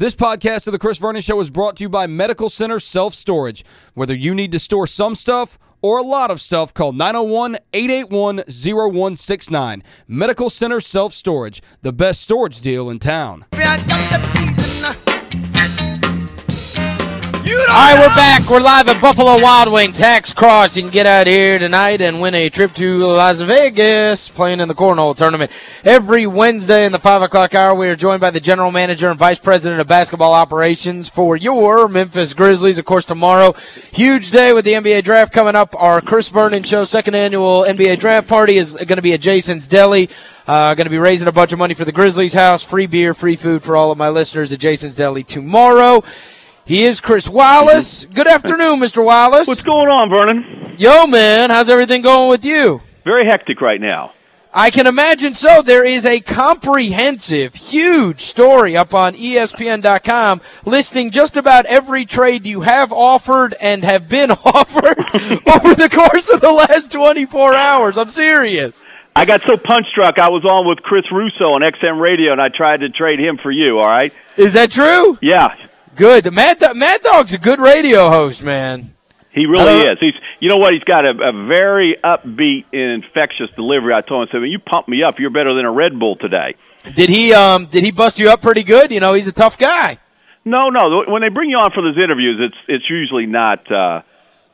This podcast of the Chris Vernon Show is brought to you by Medical Center Self Storage. Whether you need to store some stuff or a lot of stuff, call 901-881-0169. Medical Center Self Storage, the best storage deal in town. All right, we're back. We're live at Buffalo Wild Wings. Hacks Cross. You can get out here tonight and win a trip to Las Vegas playing in the Cornhole Tournament. Every Wednesday in the 5 o'clock hour, we are joined by the General Manager and Vice President of Basketball Operations for your Memphis Grizzlies. Of course, tomorrow, huge day with the NBA Draft coming up. Our Chris Vernon Show second annual NBA Draft Party is going to be at Jason's Deli. Uh, going to be raising a bunch of money for the Grizzlies house. Free beer, free food for all of my listeners at Jason's Deli tomorrow. He is Chris Wallace. Mm-hmm. Good afternoon, Mr. Wallace. What's going on, Vernon? Yo, man, how's everything going with you? Very hectic right now. I can imagine so. There is a comprehensive, huge story up on ESPN.com listing just about every trade you have offered and have been offered over the course of the last 24 hours. I'm serious. I got so punch struck. I was on with Chris Russo on XM Radio, and I tried to trade him for you. All right? Is that true? Yeah, Good. The Mad, Mad Dog's a good radio host, man. he really Hello? is. He's. You know what? He's got a, a very upbeat and infectious delivery. I told him, I said, "When you pump me up, you're better than a Red Bull today." Did he um did he bust you up pretty good? You know, he's a tough guy. No, no. When they bring you on for those interviews, it's it's usually not. uh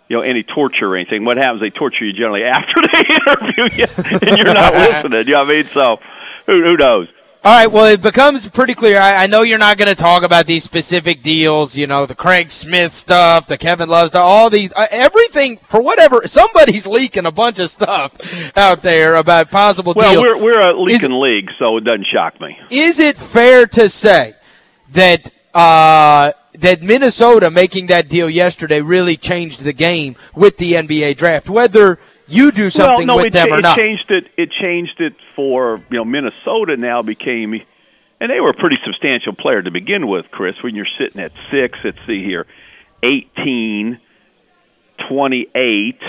you know, any torture or anything. What happens? They torture you generally after they interview you, and you're not listening. You know what I mean? So, who, who knows? All right, well, it becomes pretty clear. I, I know you're not going to talk about these specific deals, you know, the Craig Smith stuff, the Kevin Love stuff, all these, uh, everything, for whatever, somebody's leaking a bunch of stuff out there about possible Well, deals. we're we're a leaking league, so it doesn't shock me. Is it fair to say that uh, that Minnesota making that deal yesterday really changed the game with the NBA draft? Whether you do something well, no, with it, them or it not. changed it. It changed it for you know Minnesota now became, and they were a pretty substantial player to begin with, Chris. When you're sitting at six, let's see here, 18, 28,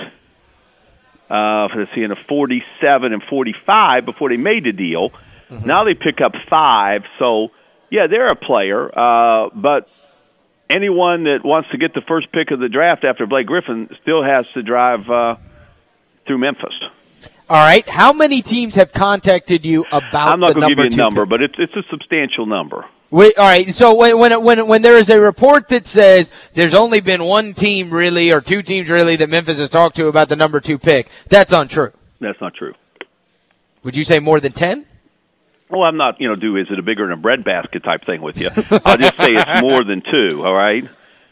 uh, let's see, in a 47 and 45 before they made the deal. Mm-hmm. Now they pick up five, so yeah, they're a player, uh, but. Anyone that wants to get the first pick of the draft after Blake Griffin still has to drive uh, through Memphis. All right, how many teams have contacted you about? I'm not going to give you a number, pick? but it's it's a substantial number. Wait, all right. So when when when when there is a report that says there's only been one team really or two teams really that Memphis has talked to about the number two pick, that's untrue. That's not true. Would you say more than ten? Well, I'm not, you know, do is it a bigger than a breadbasket type thing with you? I'll just say it's more than two. All right.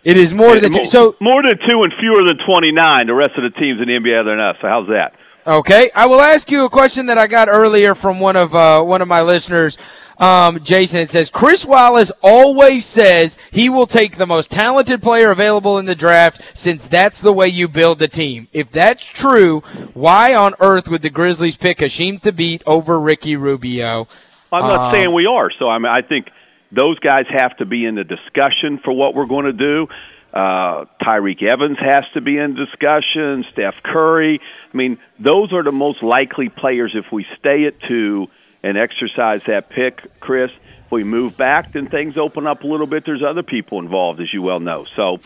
It is more than two. So more than two and fewer than 29. The rest of the teams in the NBA other than us. So how's that? Okay, I will ask you a question that I got earlier from one of uh, one of my listeners, um, Jason. It says Chris Wallace always says he will take the most talented player available in the draft, since that's the way you build the team. If that's true, why on earth would the Grizzlies pick Hasheem Thabeet over Ricky Rubio? I'm not Um, saying we are. So I mean, I think those guys have to be in the discussion for what we're going to do. Uh, Tyreke Evans has to be in discussion. Steph Curry. I mean, those are the most likely players if we stay at two and exercise that pick, Chris. If we move back, then things open up a little bit. There's other people involved, as you well know. So,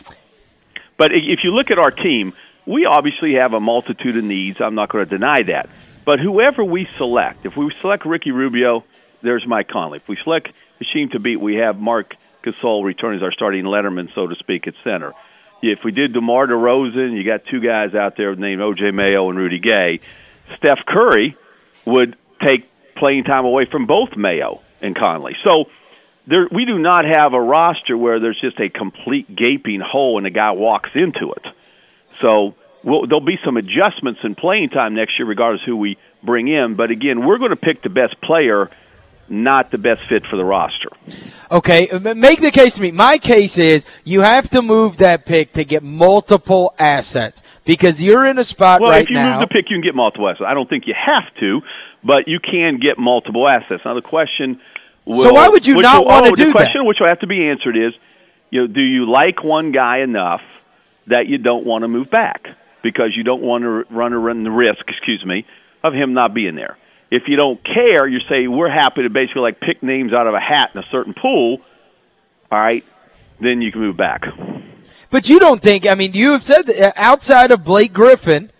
but if you look at our team, we obviously have a multitude of needs. I'm not going to deny that. But whoever we select, if we select Ricky Rubio, there's Mike Conley. If we select Hasheem Thabeet, we have Marc Gasol returning as our starting letterman, so to speak, at center. If we did DeMar DeRozan, you got two guys out there named O.J. Mayo and Rudy Gay. Steph Curry would take playing time away from both Mayo and Conley. So there, we do not have a roster where there's just a complete gaping hole and a guy walks into it. So we'll, there'll be some adjustments in playing time next year, regardless who we bring in. But again, we're going to pick the best player, not the best fit for the roster. Okay, make the case to me. My case is you have to move that pick to get multiple assets because you're in a spot Well, right if you now. move the pick, you can get multiple assets. I don't think you have to, but you can get multiple assets. Now the question. Will, So why would you not will- wanna oh, do The that? question which will have to be answered is, you know, do you like one guy enough that you don't want to move back because you don't want to run run the risk, excuse me, of him not being there. If you don't care, you say we're happy to basically like pick names out of a hat in a certain pool. all right, then you can move back. But you don't think, I mean, you have said that uh, outside of Blake Griffin,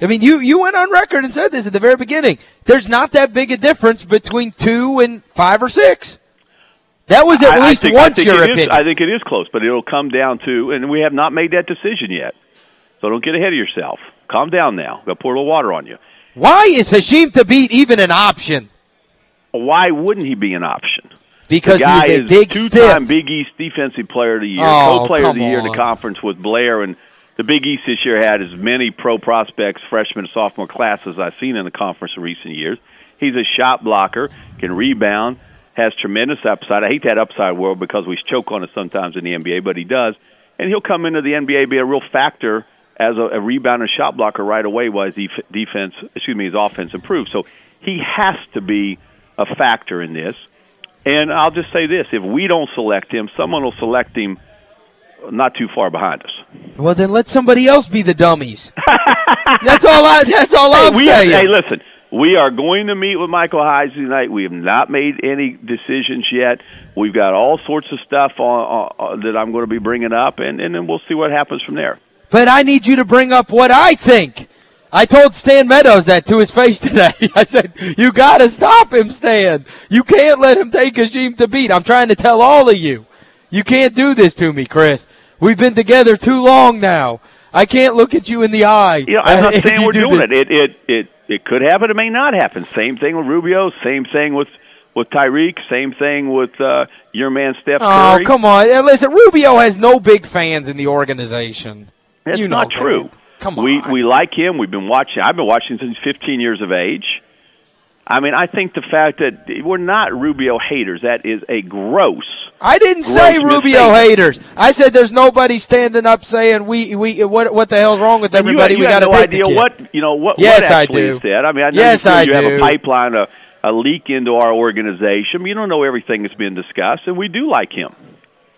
I mean, you, you went on record and said this at the very beginning. There's not that big a difference between two and five or six. That was at I, least I think, once I think your it is- opinion. I think it is close, but it'll come down to, and we have not made that decision yet. So don't get ahead of yourself. Calm down now. Got to pour a little water on you. Why is Hasheem Thabeet even an option? Why wouldn't he be an option? Because the guy he's a is big two-time stiff. Big East Defensive Player of the Year, Oh, co-player of the year in the conference with Blair, and the Big East this year had as many pro prospects, freshman and sophomore class as I've seen in the conference in recent years. He's a shot blocker, can rebound, has tremendous upside. I hate that upside world because we choke on it sometimes in the NBA, but he does, and he'll come into the NBA be a real factor as a, a rebounder, shot blocker right away while his def- defense, excuse me, his offense improves. So he has to be a factor in this. And I'll just say this: if we don't select him, someone will select him not too far behind us. Well, then let somebody else be the dummies. that's all I. That's all I'm we saying. hey, listen, we are going to meet with Michael Heisley tonight. We have not made any decisions yet. We've got all sorts of stuff on, on, that I'm going to be bringing up, and, and then we'll see what happens from there. But I need you to bring up what I think. I told Stan Meadows that to his face today. I said, you got to stop him, Stan. You can't let him take Hasheem Thabeet. I'm trying to tell all of you. You can't do this to me, Chris. We've been together too long now. I can't look at you in the eye. Know, I'm not saying we're do doing this. it. It it it it could happen. It may not happen. Same thing with Rubio. Same thing with with Tyreke. Same thing with uh, your man Steph Curry. Oh, come on. Listen, Rubio has no big fans in the organization. That's you know not that. true. Come We on. we we like him. We've been watching. I've been watching since 15 years of age. I mean, I think the fact that we're not Rubio haters that is a gross. I didn't say Rubio mistake. haters. I said there's nobody standing up saying we we what what the hell's wrong with And you- everybody? you, we got to no take idea the what you know what. Yes, what I actually do. is said. I mean, I know Yes, you, I you have a pipeline, a, a leak into our organization. You don't know everything that's been discussed, and we do like him.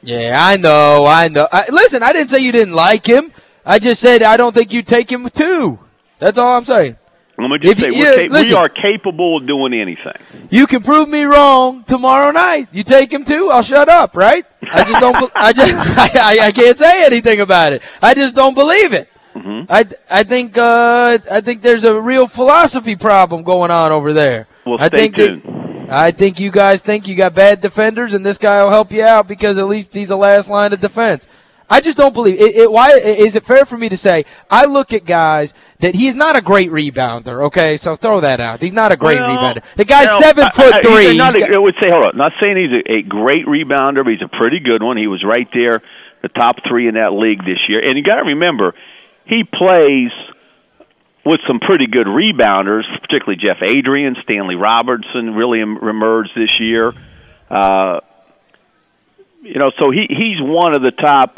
Yeah, I know, I know. I, listen, I didn't say you didn't like him. I just said I don't think you take him too. That's all I'm saying. Let me just If say, you- yeah, ca- we are capable of doing anything. You can prove me wrong tomorrow night. You take him too, I'll shut up, right? I just don't. I just. I, I, can't say anything about it. I just don't believe it. Mm-hmm. I, I think. Uh, I think there's a real philosophy problem going on over there. Well, I think that- tuned. I think you guys think you got bad defenders, and this guy will help you out because at least he's the last line of defense. I just don't believe it. it why is it fair for me to say I look at guys that he's not a great rebounder? Okay, so throw that out. He's not a great Well, rebounder. The guy's no, seven I- foot I- three. not a- got- I would say, hold on. Not saying he's a, a great rebounder, but he's a pretty good one. He was right there, the top three in that league this year. And you got to remember, he plays with some pretty good rebounders, particularly Jeff Adrien, Stanley Robertson, really emerged this year. Uh, you know, so he he's one of the top.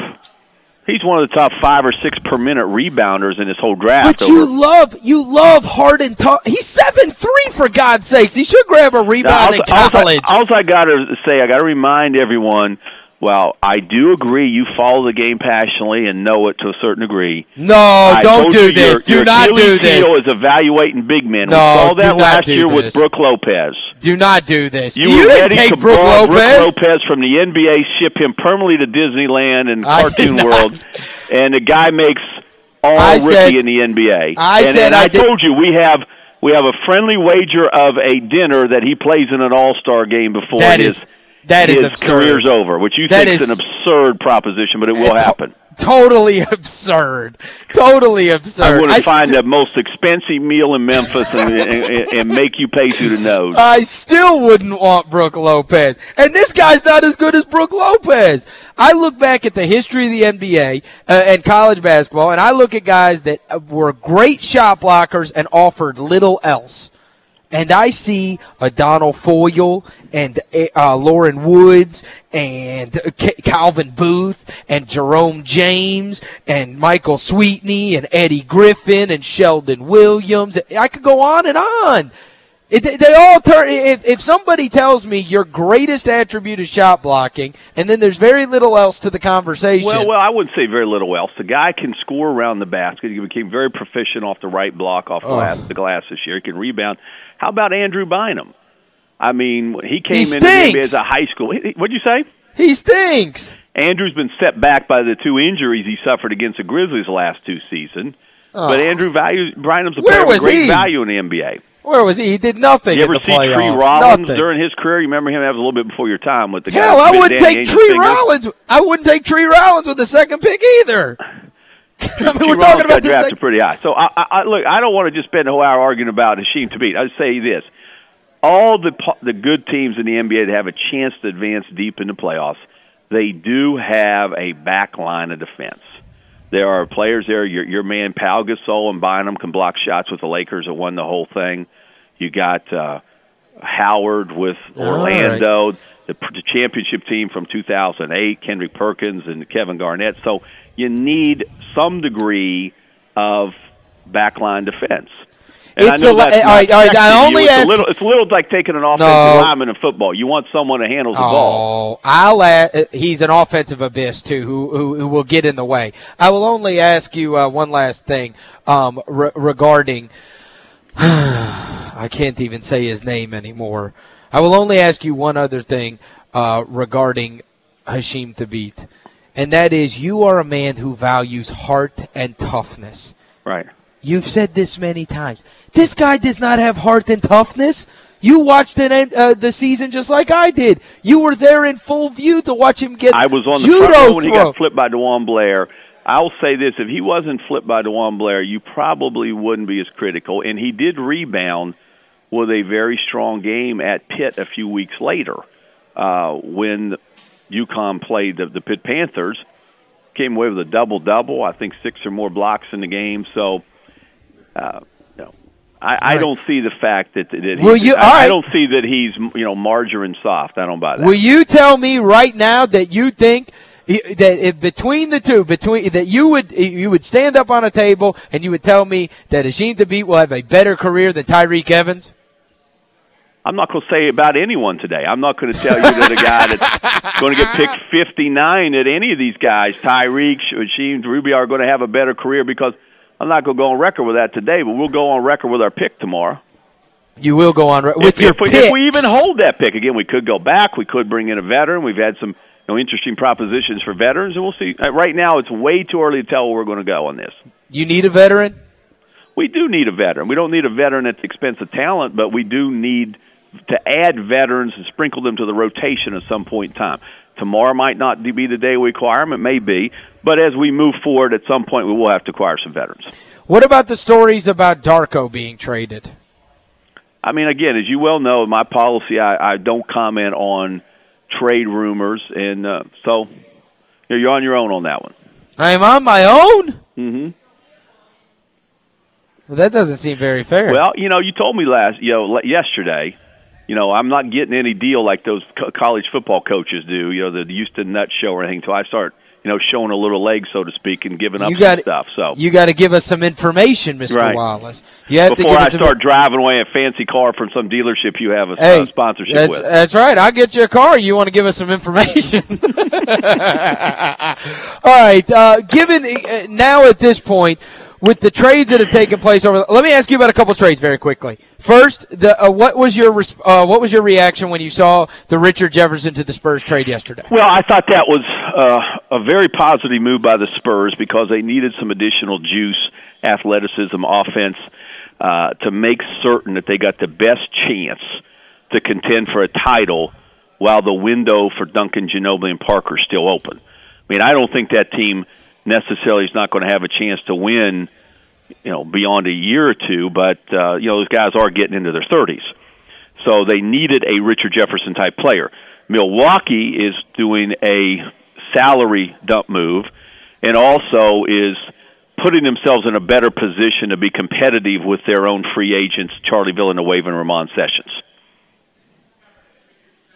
He's one of the top five or six per minute rebounders in this whole draft. But you over- love you love Harden. Talk. He's seven three for God's sakes. He should grab a rebound in college. All I got to say, I got to remind everyone. Well, I do agree. You follow the game passionately and know it to a certain degree. no, I don't do you this. Your, do your not do this. is evaluating big men. No, we saw that last year this. with Brook Lopez. Do not do this. You, You, didn't take Brook Lopez. Brook Lopez from the NBA, ship him permanently to Disneyland and Cartoon. World, and the guy makes all I rookie said- in the NBA. I and, said and I I, told you we have we have a friendly wager of a dinner that he plays in an All Star game before That his is that is his absurd. career's over, which you That think is is- an absurd proposition, but it will happen. Totally absurd. Totally absurd. I to find sti- the most expensive meal in Memphis and, and, and make you pay through the nose. I still wouldn't want Brook Lopez. And this guy's not as good as Brook Lopez. I look back at the history of the NBA uh, and college basketball, and I look at guys that were great shot blockers and offered little else. And I see a Donald Foyle and uh, Loren Woods and Ca- Calvin Booth and Jerome James and Michael Sweetney and Eddie Griffin and Sheldon Williams. I could go on and on. It, they- they all turn. If, if somebody tells me your greatest attribute is shot blocking, and then there's very little else to the conversation. Well, well, I wouldn't say very little else. The guy can score around the basket. He became very proficient off the right block, off the, Oh. glass, the glass this year. He can rebound. How about Andrew Bynum? I mean, he came He into the as a high school. What'd you say? He stinks. Andrew's been set back by the two injuries he suffered against the Grizzlies last two seasons. Oh. But Andrew value, Bynum's a Where player with great he? value in the NBA. Where was he? He did nothing You in ever the see playoffs. Tree Rollins nothing. during his career? You remember him? That was a little bit before your time with the Hell, guy. I wouldn't take Tree. Rollins. I wouldn't take Tree Rollins with the second pick either. I mean, we're talking got about this. drafted pretty high. So I, I, look. I don't want to just spend a whole hour arguing about Hasheem Thabeet. I say this: all the the good teams in the NBA that have a chance to advance deep in the playoffs, they do have a back line of defense. There are players there. Your your man Pau Gasol and Bynum can block shots with the Lakers that won the whole thing. You got uh, Howard with Orlando, the, the championship team from 2008, Kendrick Perkins and Kevin Garnett. So you need some degree of backline defense. And It's a li- that's all right, all right. I to only it's ask- a little, it's a little like taking an offensive No. lineman in football. You want someone that handles the ball. Oh, I'll add, he's an offensive abyss too, who, who who will get in the way. I will only ask you uh, one last thing um, re- regarding. I can't even say his name anymore. I will only ask you one other thing uh, regarding Hasheem Thabeet, and that is you are a man who values heart and toughness. Right. You've said this many times. This guy does not have heart and toughness. You watched an, end- uh, the season just like I did. You were there in full view to watch him get I was on the judo front row when he got flipped by DeJuan Blair. I'll say this: if he wasn't flipped by DeJuan Blair, you probably wouldn't be as critical. And he did rebound with a very strong game at Pitt a few weeks later uh, when UConn played the, the Pitt Panthers. Came away with a double double. I think six or more blocks in the game. So, uh, you know, I, I Right. don't see the fact that that Will you- I, right. I don't see that he's you know margarine soft. I don't buy that. Will you tell me right now that you think i- that if between the two, between that you would you would stand up on a table and you would tell me that Hasheem Thabeet will have a better career than Tyreke Evans? I'm not going to say about anyone today. I'm not going to tell you that a guy that's going to get picked 59 at any of these guys, Tyreke, Shaheem, Ruby, are going to have a better career because I'm not going to go on record with that today, but we'll go on record with our pick tomorrow. You will go on re- with if, your if we, picks. if we even hold that pick again, we could go back. We could bring in a veteran. We've had some you know, interesting propositions for veterans, and we'll see. Uh, Right now, it's way too early to tell where we're going to go on this. You need a veteran. we do need a veteran. We don't need a veteran at the expense of talent, but we do need to add veterans and sprinkle them to the rotation at some point in time. Tomorrow might not be the day we acquire them. It may be. But as we move forward, at some point, we will have to acquire some veterans. What about the stories about Darko being traded? I mean, again, as you well know, my policy, I, I don't comment on trade rumors. And uh, so you know, you're on your own on that one. I am on my own. hmm Well, that doesn't seem very fair. Well, you know, you told me last, you know, yesterday, you know, I'm not getting any deal like those co- college football coaches do, you know, the Houston Nutt Show or anything until I start, you know, showing a little leg, so to speak, and giving up got- stuff. So you got to give us some information, Mr. Right. Wallace. You have to before give I start driving away a fancy car from some dealership you have a Hey, uh, sponsorship that's, with. That's right. I'll get you a car. You want to give us some information. All right. Uh, given uh, now at this point, with the trades that have taken place over, let me ask you about a couple trades very quickly. First, the uh, what was your uh, what was your reaction when you saw the Richard Jefferson to the Spurs trade yesterday? Well, I thought that was uh, a very positive move by the Spurs because they needed some additional juice, athleticism, offense uh, to make certain that they got the best chance to contend for a title while the window for Duncan, Ginobili, and Parker is still open. I mean, I don't think that team necessarily is not going to have a chance to win, you know, beyond a year or two. But uh, you know, those guys are getting into their thirties, so they needed a Richard Jefferson type player. Milwaukee is doing a salary dump move, and also is putting themselves in a better position to be competitive with their own free agents, Charlie Villanueva and Ramon Sessions.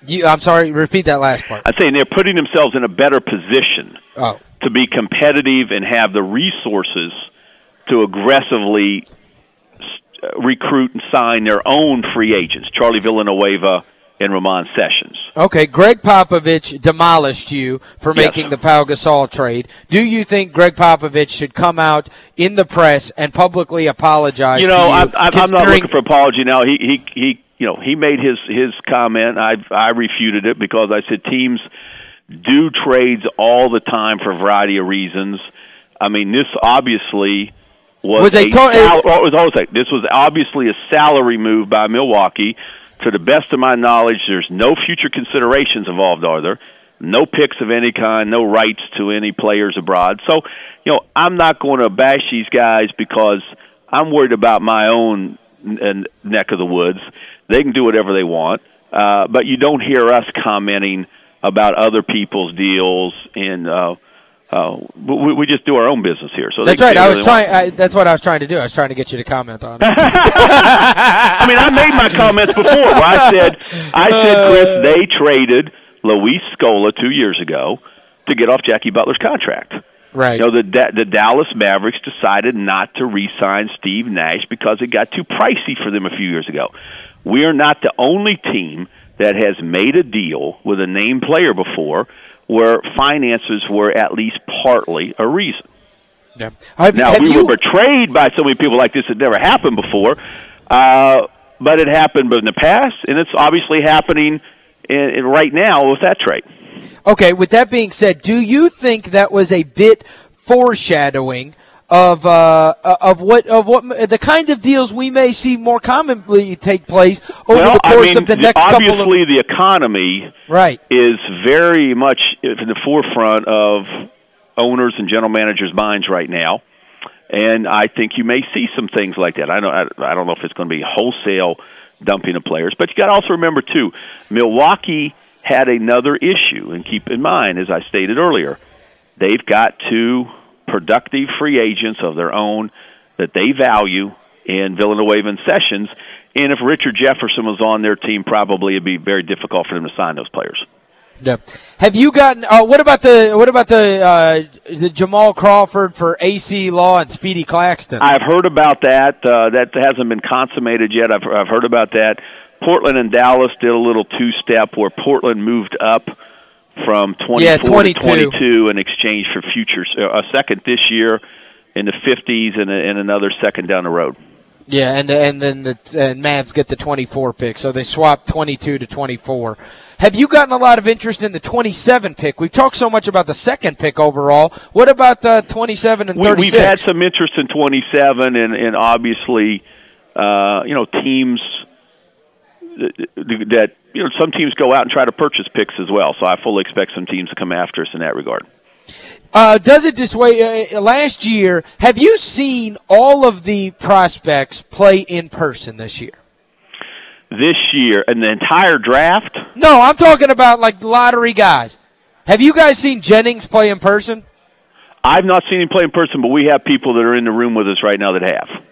You, I'm sorry. Repeat that last part. I'm saying they're putting themselves in a better position Oh, to be competitive and have the resources to aggressively recruit and sign their own free agents, Charlie Villanueva and Ramon Sessions. okay. Gregg Popovich demolished you for Yes. making the Pau Gasol trade. Do you think Gregg Popovich should come out in the press and publicly apologize? You to know, you, I'm, I'm I'm not looking for apology now. He he he. You know, he made his his comment. I I refuted it because I said teams do trades all the time for a variety of reasons. I mean, this obviously was, Was a a to- sal- it was always like this was obviously a salary move by Milwaukee. To the best of my knowledge, there's no future considerations involved, are there? No picks of any kind, no rights to any players abroad. So, you know, I'm not going to bash these guys because I'm worried about my own n- neck of the woods. They can do whatever they want, uh, but you don't hear us commenting about other people's deals and. Uh, uh, we, we just do our own business here. So That's right. I was trying. I, that's what I was trying to do. I was trying to get you to comment on it. I mean, I made my comments before. Where I said, I said, Chris, they traded Luis Scola two years ago to get off Jackie Butler's contract. right. You know, the the Dallas Mavericks decided not to re-sign Steve Nash because it got too pricey for them a few years ago. We are not the only team that has made a deal with a named player before where finances were at least partly a reason. Yeah. Have, Now we you, were betrayed by so many people like this. It never happened before, uh, but it happened in the past, and it's obviously happening in, in right now with that trade. Okay, with that being said, do you think that was a bit foreshadowing of uh, of what of what the kind of deals we may see more commonly take place over well, the course I mean, of the next couple of obviously the economy right? is very much in the forefront of owners and general managers' minds right now. And I think you may see some things like that. I don't, I, I don't know if it's going to be wholesale dumping of players, but you got to also remember too, Milwaukee had another issue. And keep in mind, as I stated earlier, they've got two productive free agents of their own that they value in Villanueva and Sessions. And if Richard Jefferson was on their team, probably it'd be very difficult for them to sign those players. Yeah. Have you gotten? Uh, what about the what about the uh, the Jamal Crawford for Acie Law and Speedy Claxton? I've heard about that. Uh, that hasn't been consummated yet. I've, I've heard about that. Portland and Dallas did a little two-step where Portland moved up from 24 Yeah, to 22. 22 in exchange for futures, a second this year in the 50s and, and another second down the road. Yeah, and and then the and Mavs get the 24 pick, so they swap 22 to 24. Have you gotten a lot of interest in the 27 pick? We've talked so much about the second pick overall. What about the 27 and We, 36? we've had some interest in 27, and, and obviously, uh, you know, teams that, you know some teams go out and try to purchase picks as well. So I fully expect some teams to come after us in that regard. Uh, does it this way? Uh, last year, have you seen all of the prospects play in person this year? This year, and the entire draft, No, I'm talking about like lottery guys. Have you guys seen Jennings play in person? I've not seen him play in person, but we have people that are in the room with us right now that have.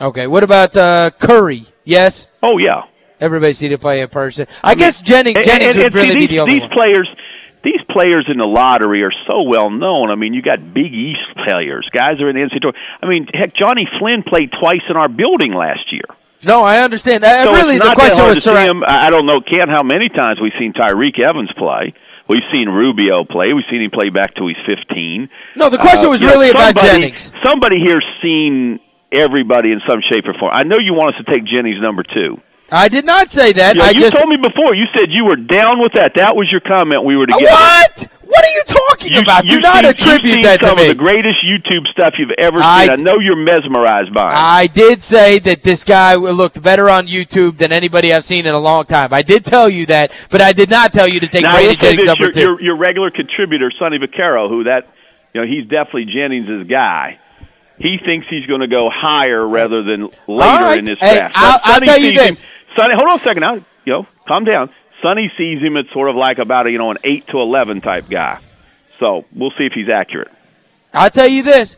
Okay. What about uh, Curry? Yes. Oh yeah, Everybody's seen him play in person. I, guess Jennings, And- Jennings and- would and really see, be these, the only these one. players. These players in the lottery are so well known. I mean, you got Big East players, guys that are in the NCAA. I mean, heck, Jonny Flynn played twice in our building last year. No, I understand. So really, the question was to surround-. I I don't know, Ken, how many times we've seen Tyreke Evans play. We've seen Rubio play. We've seen him play back till he's 15. No, the question Uh, was you know, really about somebody- Jennings. Somebody here's seen everybody in some shape or form. I know you want us to take Jennings number two. I did not say that. You, I you just told me before. You said you were down with that. That was your comment. We were Uh, together. what? What are you talking You, about? Do not seen, attribute that to me. of the greatest YouTube stuff you've ever I- seen. I know you're mesmerized by it. I did say that this guy looked better on YouTube than anybody I've seen in a long time. I did tell you that, but I did not tell you to take now, Brady Jennings number your, two. your, your regular contributor, Sonny Vaccaro, who that, you know, he's definitely Jennings' guy. He thinks he's going to go higher rather than later right. in this Hey, draft. I'll- I'll tell you this. Him, Sonny, hold on a second. Now, you know, calm down. Sonny sees him as sort of like about a, you know an eight to eleven type guy. So we'll see if he's accurate. I'll tell you this.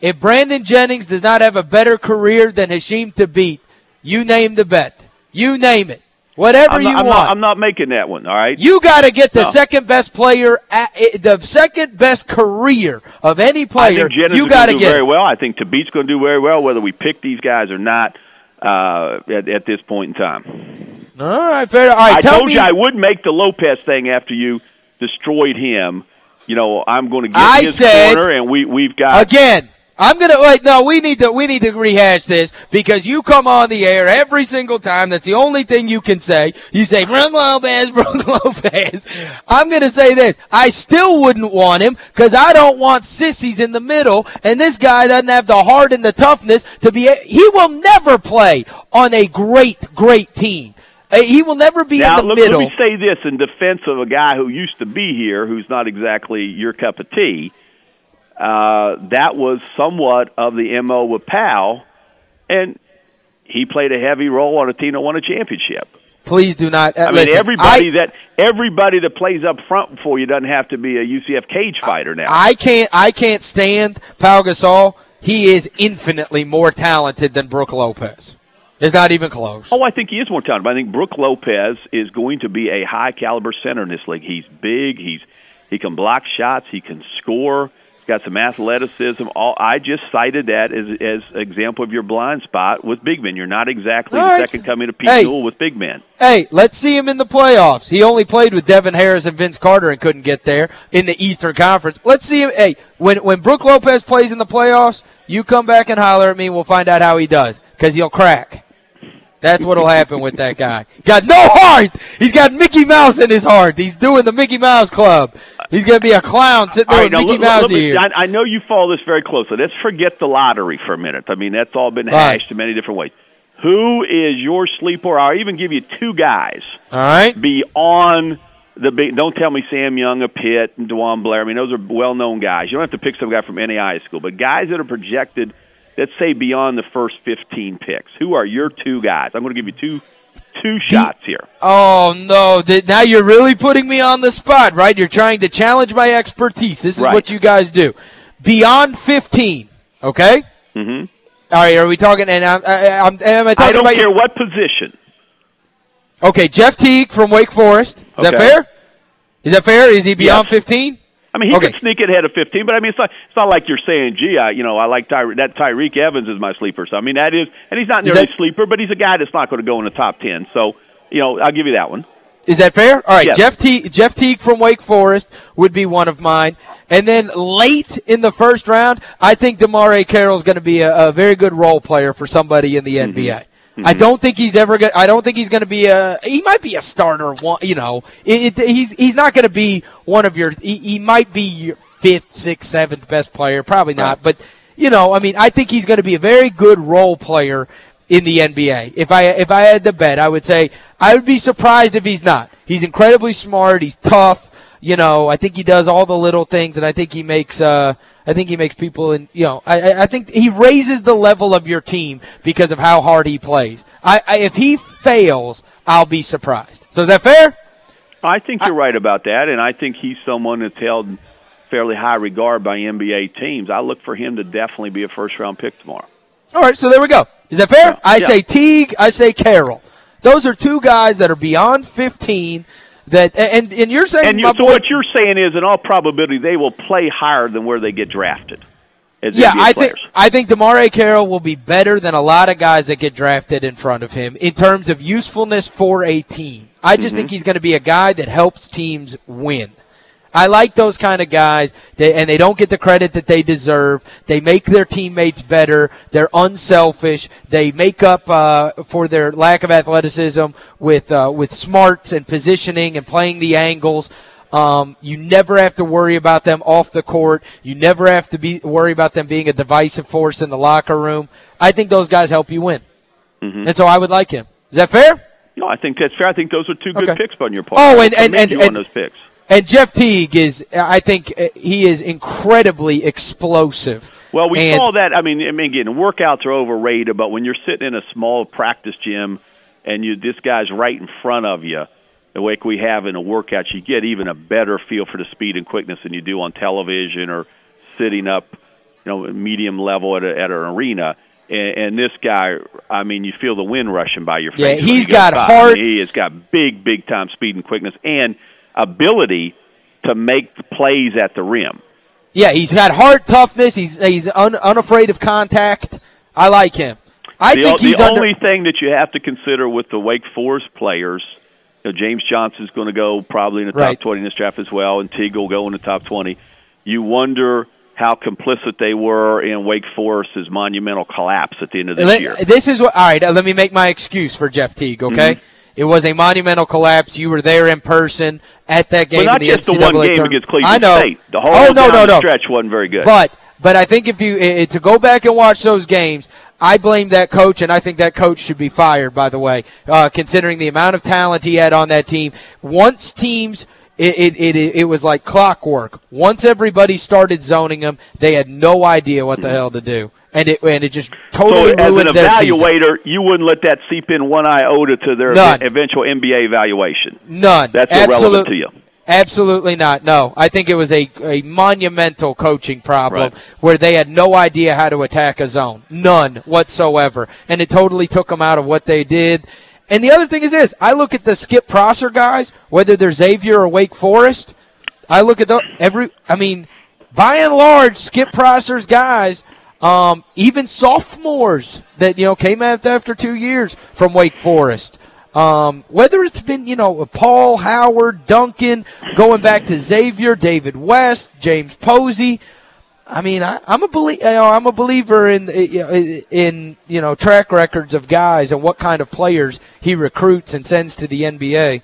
If Brandon Jennings does not have a better career than Hasheem beat, you name the bet. You name it. Whatever I'm you I'm, want. not, I'm not making that one. All right. You got to get the No. second best player, at, eh, the second best career of any I player. think You got to to do get very well. I think Thabeet's going to do very well, whether we pick these guys or not uh, at, at this point in time. All right, fair. All right, I told me. you I would make the Lopez thing after you destroyed him. You know, I'm going to get I his said- corner, and we we've got Again, I'm gonna wait. No, we need to we need to rehash this because you come on the air every single time. That's the only thing you can say. You say Brook Lopez, Lopez. I'm gonna say this. I still wouldn't want him because I don't want sissies in the middle, and this guy doesn't have the heart and the toughness to be. He will never play on a great, great team. Uh, He will never be Now, in the let, middle. let me say this in defense of a guy who used to be here, who's not exactly your cup of tea. Uh, that was somewhat of the mo with Powell, and he played a heavy role on a team that won a championship. Please do not. Uh, I mean, listen, everybody I- that everybody that plays up front for you doesn't have to be a UFC cage fighter now. I can't I can't stand Pau Gasol. He is infinitely more talented than Brook Lopez. It's not even close. Oh, I think he is more talented. I think Brook Lopez is going to be a high caliber center in this league. He's big. He's he can block shots. He can score. Got some athleticism. All I just cited that as as example of your blind spot with big men. You're not exactly All the second coming of Pete Hey. Newell with big men. Hey, let's see him in the playoffs. He only played with Devin Harris and Vince Carter and couldn't get there in the Eastern Conference. Let's see him. Hey, when when Brook Lopez plays in the playoffs, you come back and holler at me. We'll find out how he does because he'll crack. That's what'll happen with that guy. Got no heart. He's got Mickey Mouse in his heart. He's doing the Mickey Mouse Club. He's gonna be a clown sitting there right, with Mickey Mouse here. I, I know you follow this very closely. Let's forget the lottery for a minute. I mean, that's all been Right. hashed in many different ways. Who is your sleeper? I'll even give you two guys. All right. beyond the big. Don't tell me Sam Young, a Pitt, and DeJuan Blair. I mean, those are well-known guys. You don't have to pick some guy from NAI school, but guys that are projected, let's say beyond the first 15 picks. Who are your two guys? I'm going to give you two two shots here. Oh no! Now you're really putting me on the spot, right? You're trying to challenge my expertise. This is Right. what you guys do. Beyond 15, okay? hmm All right. Are we talking? And I'm, I, I'm, am I I don't about? care what position. Okay, Jeff Teague from Wake Forest. Is that fair? Is that fair? Is he beyond Yes. 15? I mean, he Okay. could sneak it ahead of 15, but I mean, it's not, it's not like you're saying, gee, I, you know, I like Ty- that Tyreke Evans is my sleeper. So, I mean, that is, and he's not nearly that- sleeper, but he's a guy that's not going to go in the top 10. So, you know, I'll give you that one. Is that fair? All right, Yes. Jeff Teague, Jeff Teague from Wake Forest would be one of mine. And then late in the first round, I think DeMarre Carroll is going to be a, a very good role player for somebody in the Mm-hmm. NBA. I don't think he's ever going. I don't think he's going to be a. He might be a starter. One, you know, it, it, he's he's not going to be one of your. He, he might be your fifth, sixth, seventh best player. Probably not, but you know, I mean, I think he's going to be a very good role player in the NBA. If I if I had to bet, I would say I would be surprised if he's not. He's incredibly smart. He's tough. You know, I think he does all the little things, and I think he makes. Uh, I think he makes people, and you know, I, I- I think he raises the level of your team because of how hard he plays. I, I if he fails, I'll be surprised. So is that fair? I think you're right about that, and I think he's someone that's held fairly high regard by NBA teams. I look for him to definitely be a first round pick tomorrow. All right, so there we go. Is that fair? Yeah, I yeah. say Teague. I say Carroll. Those are two guys that are beyond 15. That and and you're saying And you, so boy- what you're saying is, in all probability, they will play higher than where they get drafted. Yeah, I think. I think DeMarre Carroll will be better than a lot of guys that get drafted in front of him in terms of usefulness for a team. I just Mm-hmm. think he's going to be a guy that helps teams win. I like those kind of guys, they, and they don't get the credit that they deserve. They make their teammates better. They're unselfish. They make up uh, for their lack of athleticism with uh, with smarts and positioning and playing the angles. Um, you never have to worry about them off the court. You never have to be worry about them being a divisive force in the locker room. I think those guys help you win, Mm-hmm. and so I would like him. Is that fair? No, I think that's fair. I think those are two good Okay. picks on your part. Oh, and- and- and- and- those picks. And Jeff Teague is, I think, uh, he is incredibly explosive. Well, we And- saw that. I mean, I mean, again, workouts are overrated, but when you're sitting in a small practice gym and you this guy's right in front of you, the way we have in a workout, you get even a better feel for the speed and quickness than you do on television or sitting up, you know, medium level at, a, at an arena. And, and this guy, I mean, you feel the wind rushing by your face. Yeah, he's he goes got. I mean, he has got big, big time speed and quickness and ability to make the plays at the rim. Yeah, he's got heart toughness. He's he's un, unafraid of contact. I like him. I the, think he's the under. only thing that you have to consider with the Wake Forest players, you know, James Johnson's going to go probably in the Right. top 20 in this draft as well, and Teague will go in the top 20. You wonder how complicit they were in Wake Forest's monumental collapse at the end of this year. This is what. All right, let me make my excuse for Jeff Teague. Okay. Mm-hmm. It was a monumental collapse. You were there in person at that game. But not in the just NCAA the one game tournament. against Cleveland I know. State. The whole oh, no, no, no. stretch wasn't very good. But but I think if you to go back and watch those games, I blame that coach, and I think that coach should be fired. By the way, uh, considering the amount of talent he had on that team, once teams. It, it, it, it was like clockwork. Once everybody started zoning them, they had no idea what the hell to do and it and it just totally so ruined as an evaluator, you wouldn't let that seep in one iota to their None. eventual NBA evaluation. None. That's Absolute, irrelevant to you. Absolutely not. No, I think it was a, a monumental coaching problem right. where they had no idea how to attack a zone, none whatsoever, and it totally took them out of what they did. And the other thing is this: I look at the Skip Prosser guys, whether they're Xavier or Wake Forest. I look at the every. I mean, by and large, Skip Prosser's guys um, even sophomores that you know came out after two years from Wake Forest. Um, whether it's been you know Paul Howard, Duncan, going back to Xavier, David West, James Posey. I mean, I, am a belie- you know, I'm a believer in in you know track records of guys and what kind of players he recruits and sends to the NBA.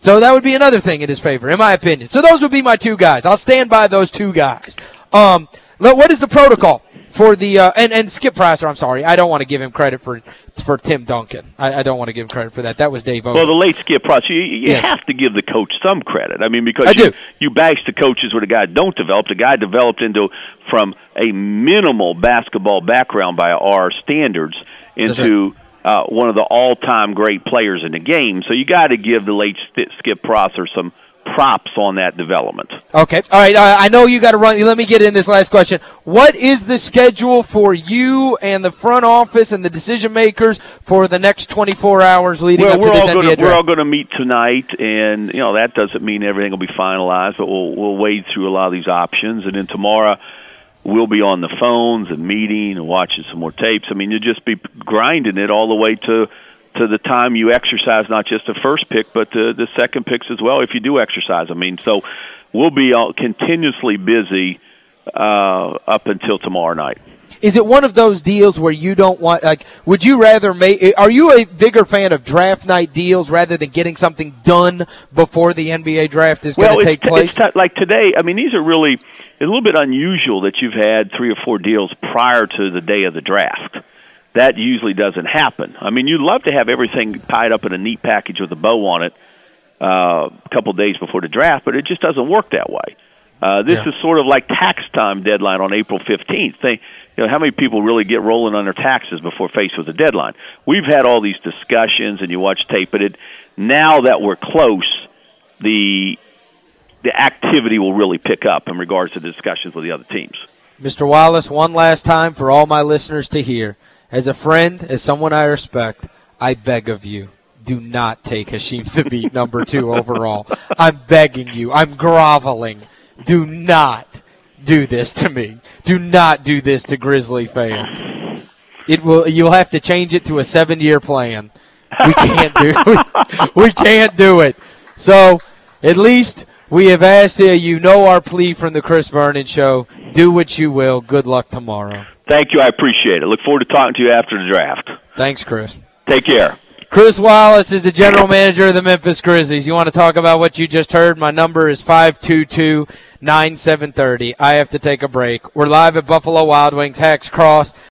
So that would be another thing in his favor, in my opinion. So those would be my two guys. I'll stand by those two guys. Um, what is the protocol? For the uh, and and Skip Prosser. I'm sorry, I don't want to give him credit for for Tim Duncan. I, I don't want to give him credit for that. That was Dave. Odom. Well, the late Skip Prosser, you, you yes. have to give the coach some credit. I mean, because I you, do. you bash the coaches where the guy don't develop. The guy developed into from a minimal basketball background by our standards into. Uh, one of the all-time great players in the game, so you got to give the late Skip Prosser some props on that development. Okay. All right. Uh, I know you got to run. Let me get in this last question. What is the schedule for you and the front office and the decision makers for the next 24 hours leading well, up to this all gonna, draft? We're all going to meet tonight, and you know that doesn't mean everything will be finalized, but we'll we'll wade through a lot of these options, and then tomorrow we'll be on the phones and meeting and watching some more tapes. I mean, you'll just be grinding it all the way to to the time you exercise not just the first pick but the the second picks as well if you do exercise. I mean, so we'll be all continuously busy uh, up until tomorrow night. Is it one of those deals where you don't want like would you rather make are you a bigger fan of draft night deals rather than getting something done before the NBA draft is well, going to take place? It's like today, I mean these are really a little bit unusual that you've had three or four deals prior to the day of the draft that usually doesn't happen. I mean, you'd love to have everything tied up in a neat package with a bow on it uh, a couple days before the draft, but it just doesn't work that way. Uh, this yeah. is sort of like tax time deadline on April 15th. They, you know, how many people really get rolling on their taxes before faced with a deadline? We've had all these discussions, and you watch tape, but it now that we're close, the the activity will really pick up in regards to the discussions with the other teams. Mr. Wallace, one last time for all my listeners to hear. As a friend, as someone I respect, I beg of you, do not take Hasheem to Thabeet number two overall. I'm begging you. I'm groveling. Do not do this to me. Do not do this to Grizzly fans. It will. You'll have to change it to a seven-year plan. We can't do. we can't do it. So at least we have asked you. You know our plea from the Chris Vernon show. Do what you will. Good luck tomorrow. Thank you. I appreciate it. Look forward to talking to you after the draft. Thanks, Chris. Take care. Chris Wallace is the general manager of the Memphis Grizzlies. You want to talk about what you just heard? My number is 522 9730. I have to take a break. We're live at Buffalo Wild Wings, Hacks Cross.